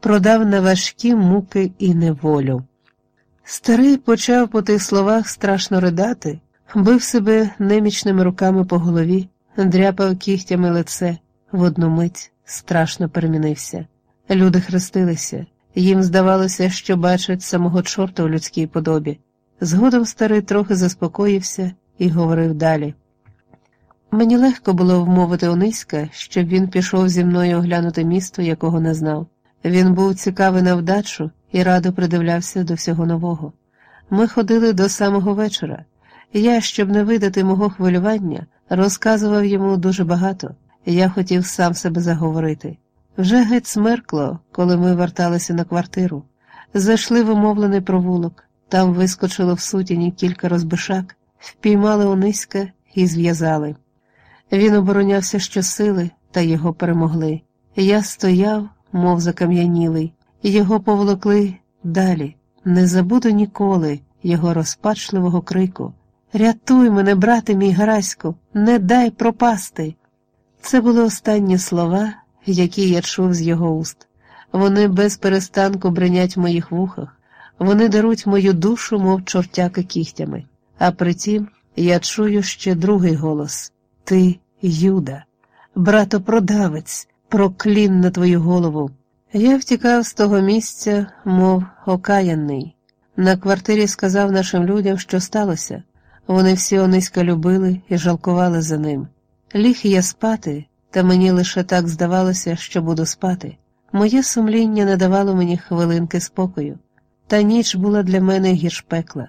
продав на важкі муки і неволю. Старий почав по тих словах страшно ридати, бив себе немічними руками по голові, дряпав кігтями лице, в одну мить страшно перемінився. Люди хрестилися, їм здавалося, що бачать самого чорта у людській подобі. Згодом старий трохи заспокоївся і говорив далі. Мені легко було вмовити Ониська, щоб він пішов зі мною оглянути місто, якого не знав. Він був цікавий на вдачу і радо придивлявся до всього нового. Ми ходили до самого вечора. Я, щоб не видати мого хвилювання, розказував йому дуже багато. Я хотів сам себе заговорити. Вже геть смеркло, коли ми верталися на квартиру. Зайшли в умовлений провулок, там вискочило в сутіні кілька розбишак, впіймали Ониська і зв'язали. Він оборонявся щосили, та його перемогли. Я стояв, мов закам'янілий, його поволокли далі. Не забуду ніколи його розпачливого крику. Рятуй мене, брате мій Гараську, не дай пропасти. Це були останні слова, які я чув з його уст. Вони без перестанку бринять в моїх вухах, вони даруть мою душу, мов чортяки кігтями. А притім я чую ще другий голос Ти, Юда, братопродавець, проклін на твою голову. Я втікав з того місця, мов окаянний. На квартирі сказав нашим людям, що сталося. Вони всі ониська любили і жалкували за ним. Ліг я спати, та мені лише так здавалося, що буду спати. Моє сумління не давало мені хвилинки спокою, та ніч була для мене гірш пекла.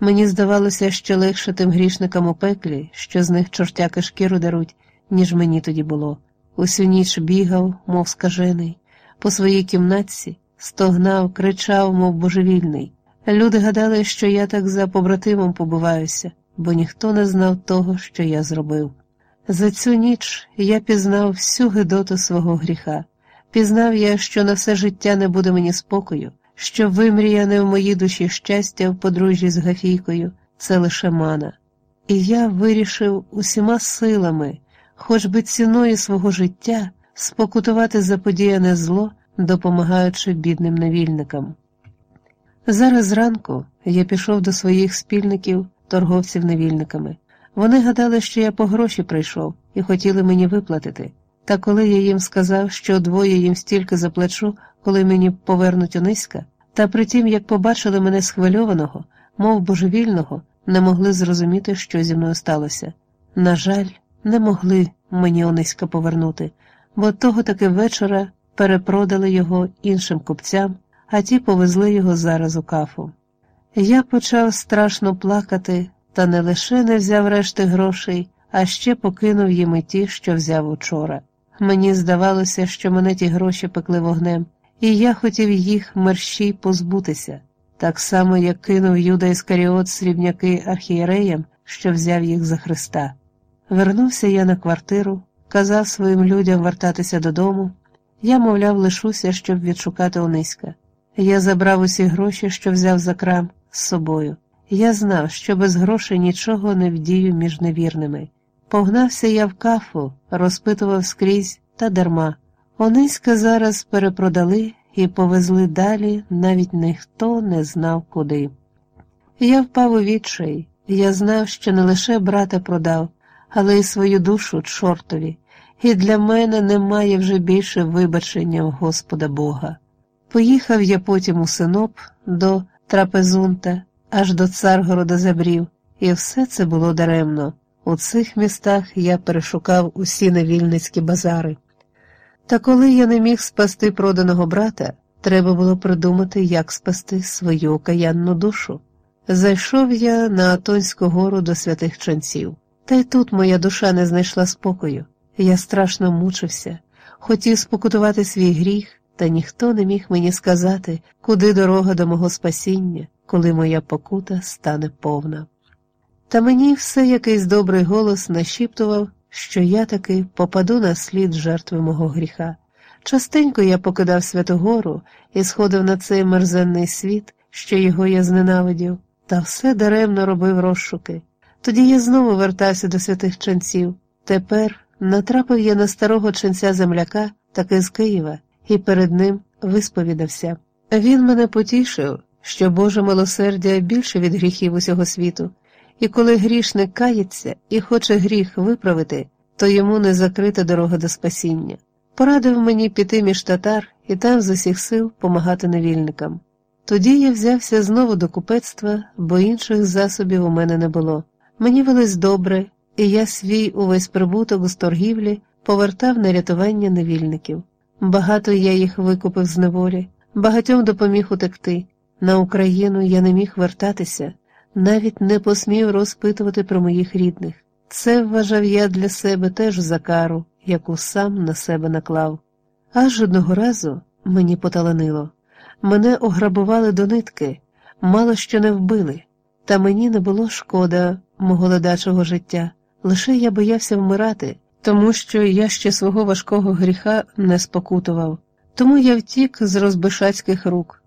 Мені здавалося, що легше тим грішникам у пеклі, що з них чортяки шкіру даруть, ніж мені тоді було. Усю ніч бігав, мов скажений, по своїй кімнатці, стогнав, кричав, мов божевільний. Люди гадали, що я так за побратимом побуваюся, бо ніхто не знав того, що я зробив. За цю ніч я пізнав всю гидоту свого гріха, пізнав я, що на все життя не буде мені спокою, що вимріяне в моїй душі щастя в подружжі з Гафійкою це лише мана. І я вирішив усіма силами, хоч би ціною свого життя, спокутувати заподіяне зло, допомагаючи бідним невільникам. Зараз зранку я пішов до своїх спільників, торговців невільниками. Вони гадали, що я по гроші прийшов і хотіли мені виплатити. Та коли я їм сказав, що двоє їм стільки заплачу, коли мені повернуть Ониська, та притім, як побачили мене схвильованого, мов божевільного, не могли зрозуміти, що зі мною сталося. На жаль, не могли мені Ониська повернути, бо того таки вечора перепродали його іншим купцям, а ті повезли його зараз у кафу. Я почав страшно плакати та не лише не взяв решти грошей, а ще покинув їм і ті, що взяв учора. Мені здавалося, що мене ті гроші пекли вогнем, і я хотів їх мерщій позбутися, так само, як кинув Юда Іскаріот срібняки архієреям, що взяв їх за Христа. Вернувся я на квартиру, казав своїм людям вертатися додому. Я, мовляв, лишуся, щоб відшукати Ониська. Я забрав усі гроші, що взяв за крам, з собою. Я знав, що без грошей нічого не вдію між невірними. Погнався я в кафу, розпитував скрізь та дарма. Ониська зараз перепродали і повезли далі, навіть ніхто не знав куди. Я впав у відчай, я знав, що не лише брата продав, але й свою душу чортові, і для мене немає вже більше вибачення в Господа Бога. Поїхав я потім у Синоп до Трапезунта, аж до Царгорода забрів, і все це було даремно. У цих містах я перешукав усі невільницькі базари. Та коли я не міг спасти проданого брата, треба було придумати, як спасти свою окаянну душу. Зайшов я на Атонську гору до святих ченців, та й тут моя душа не знайшла спокою. Я страшно мучився, хотів спокутувати свій гріх, та ніхто не міг мені сказати, куди дорога до мого спасіння, коли моя покута стане повна. Та мені все якийсь добрий голос нашіптував, що я таки попаду на слід жертви мого гріха. Частенько я покидав Святогору і сходив на цей мерзенний світ, що його я зненавидів, та все даремно робив розшуки. Тоді я знову вертався до святих ченців. Тепер натрапив я на старого ченця земляка, таки з Києва, і перед ним висповідався. Він мене потішив, що Боже милосердя більше від гріхів усього світу, і коли грішник кається і хоче гріх виправити, то йому не закрита дорога до спасіння. Порадив мені піти між татар і там з усіх сил помагати невільникам. Тоді я взявся знову до купецтва, бо інших засобів у мене не було. Мені велось добре, і я свій увесь прибуток з торгівлі повертав на рятування невільників. Багато я їх викупив з неволі, багатьом допоміг утекти. На Україну я не міг вертатися, навіть не посмів розпитувати про моїх рідних. Це вважав я для себе теж за кару, яку сам на себе наклав. Аж одного разу мені поталанило. Мене ограбували до нитки, мало що не вбили, та мені не було шкода мого ледачого життя, лише я боявся вмирати, тому що я ще свого важкого гріха не спокутував. Тому я втік з розбишацьких рук.